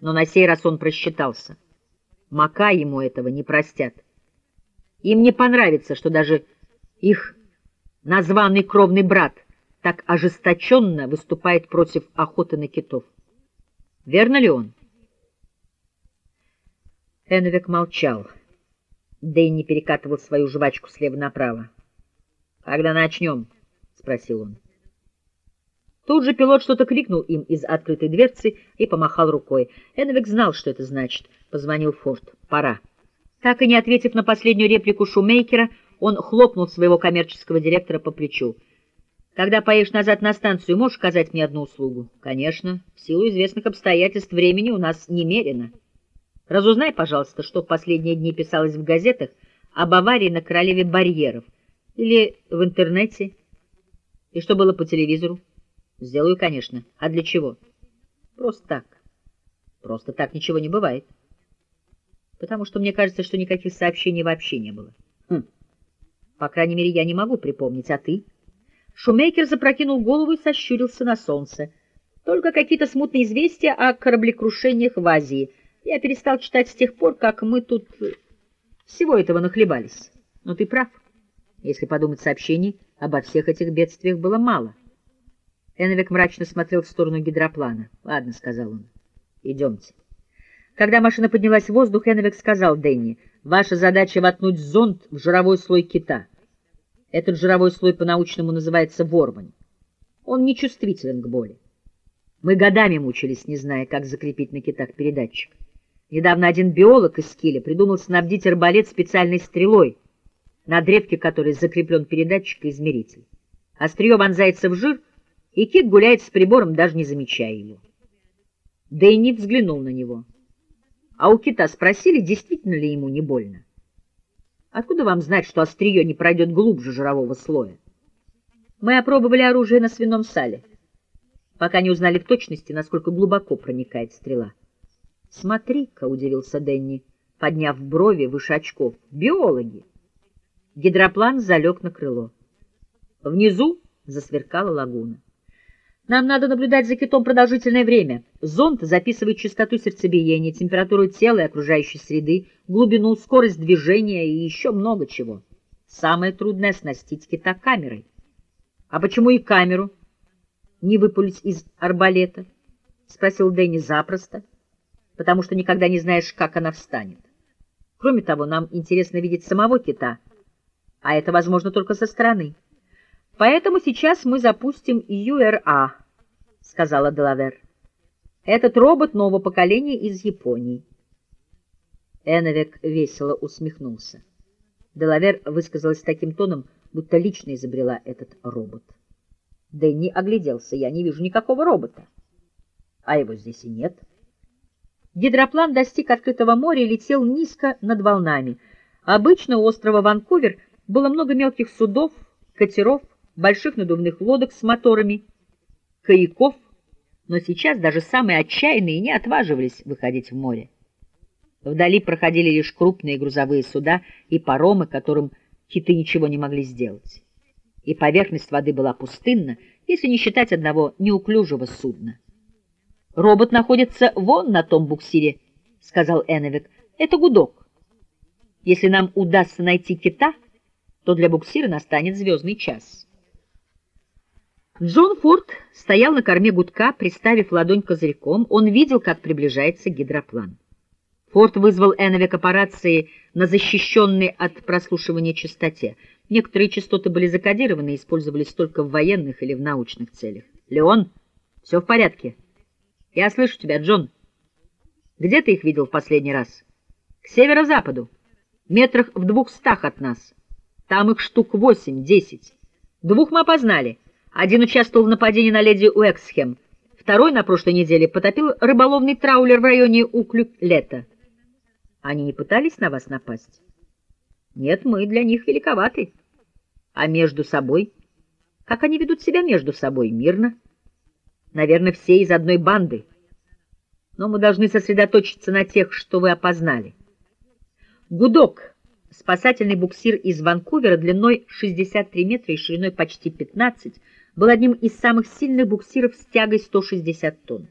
Но на сей раз он просчитался. Мака ему этого не простят. Им не понравится, что даже их названный кровный брат так ожесточенно выступает против охоты на китов. Верно ли он? Эновик молчал. Дэнни перекатывал свою жвачку слева направо. — Когда начнем? — спросил он. Тут же пилот что-то крикнул им из открытой дверцы и помахал рукой. Эновик знал, что это значит. Позвонил Форд. «Пора». Так и не ответив на последнюю реплику Шумейкера, он хлопнул своего коммерческого директора по плечу. «Когда поедешь назад на станцию, можешь оказать мне одну услугу?» «Конечно. В силу известных обстоятельств времени у нас немерено. Разузнай, пожалуйста, что в последние дни писалось в газетах об аварии на Королеве Барьеров или в интернете, и что было по телевизору. Сделаю, конечно. А для чего? Просто так. Просто так ничего не бывает. Потому что мне кажется, что никаких сообщений вообще не было. Хм. По крайней мере, я не могу припомнить. А ты? Шумейкер запрокинул голову и сощурился на солнце. Только какие-то смутные известия о кораблекрушениях в Азии. Я перестал читать с тех пор, как мы тут всего этого нахлебались. Но ты прав. Если подумать сообщений, обо всех этих бедствиях было мало. Эновик мрачно смотрел в сторону гидроплана. — Ладно, — сказал он, — идемте. Когда машина поднялась в воздух, Эновик сказал Дэнни, — ваша задача — воткнуть зонд в жировой слой кита. Этот жировой слой по-научному называется ворвань. Он не чувствителен к боли. Мы годами мучились, не зная, как закрепить на китах передатчик. Недавно один биолог из Киля придумал снабдить арбалет специальной стрелой, на древке которой закреплен передатчик и измеритель. Острие вонзается в жир — и Кит гуляет с прибором, даже не замечая его. Дэнни взглянул на него. А у Кита спросили, действительно ли ему не больно. Откуда вам знать, что острие не пройдет глубже жирового слоя? Мы опробовали оружие на свином сале, пока не узнали в точности, насколько глубоко проникает стрела. Смотри-ка, — удивился Дэнни, подняв брови выше очков, — биологи. Гидроплан залег на крыло. Внизу засверкала лагуна. Нам надо наблюдать за китом продолжительное время. Зонд записывает частоту сердцебиения, температуру тела и окружающей среды, глубину, скорость движения и еще много чего. Самое трудное — оснастить кита камерой. — А почему и камеру не выпулить из арбалета? — спросил Дэнни запросто. — Потому что никогда не знаешь, как она встанет. Кроме того, нам интересно видеть самого кита, а это возможно только со стороны. Поэтому сейчас мы запустим ЮРА, — сказала Делавер. Этот робот нового поколения из Японии. Эновек весело усмехнулся. Делавер высказалась таким тоном, будто лично изобрела этот робот. Дэнни огляделся. Я не вижу никакого робота. А его здесь и нет. Гидроплан достиг открытого моря и летел низко над волнами. Обычно у острова Ванкувер было много мелких судов, катеров, больших надувных лодок с моторами, каяков, но сейчас даже самые отчаянные не отваживались выходить в море. Вдали проходили лишь крупные грузовые суда и паромы, которым киты ничего не могли сделать. И поверхность воды была пустынна, если не считать одного неуклюжего судна. «Робот находится вон на том буксире», — сказал Эновик. «Это гудок. Если нам удастся найти кита, то для буксира настанет звездный час». Джон Форд стоял на корме гудка, приставив ладонь козырьком. Он видел, как приближается гидроплан. Форд вызвал Эновика по рации на защищенной от прослушивания частоте. Некоторые частоты были закодированы и использовались только в военных или в научных целях. «Леон, все в порядке?» «Я слышу тебя, Джон». «Где ты их видел в последний раз?» «К северо-западу, метрах в двухстах от нас. Там их штук восемь-десять. Двух мы опознали». Один участвовал в нападении на леди Уэксхем, второй на прошлой неделе потопил рыболовный траулер в районе Уклюк-Лета. Они не пытались на вас напасть? Нет, мы для них великоваты. А между собой? Как они ведут себя между собой? Мирно? Наверное, все из одной банды. Но мы должны сосредоточиться на тех, что вы опознали. Гудок — спасательный буксир из Ванкувера длиной 63 метра и шириной почти 15 был одним из самых сильных буксиров с тягой 160 тонн.